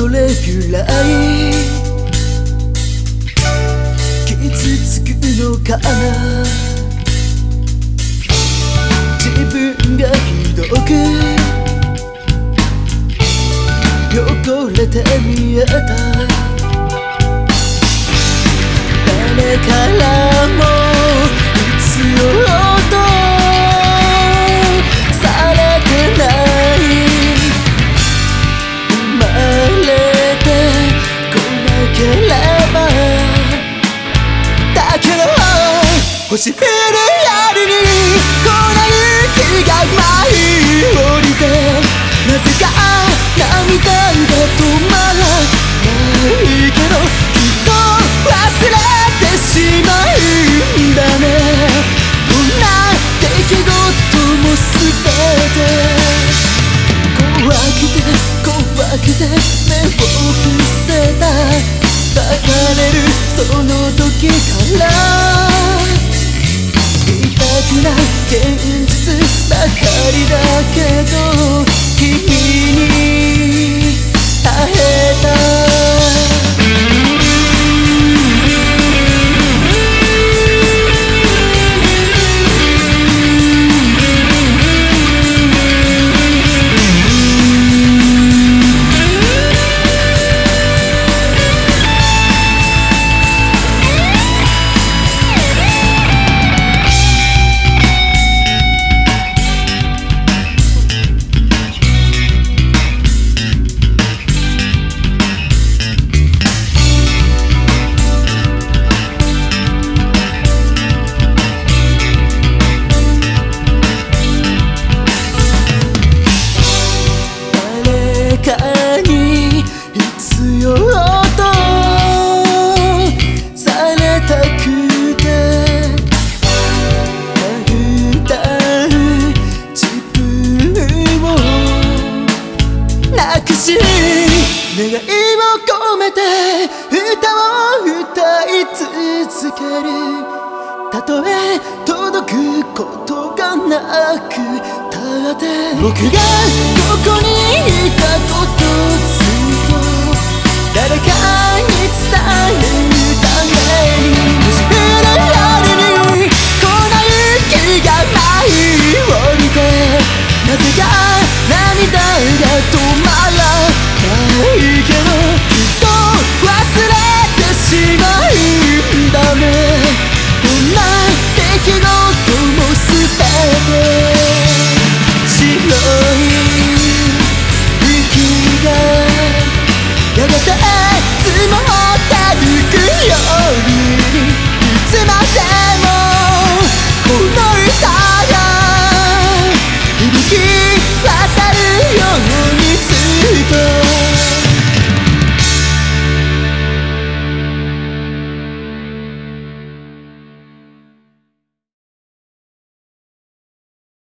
とレギュラ傷つくのかな？自分がひどく？汚れて見えた？誰から星降る夜にこな雪が舞い降りてなぜか涙が止まらないけどきっと忘れてしまうんだねどんな出来事も全て怖くて怖くて目を伏せた別れるその時からくな現実ばかりだけど君にし。い願いを込めて歌を歌い続ける。たとえ届くことがなくたって僕がここやがて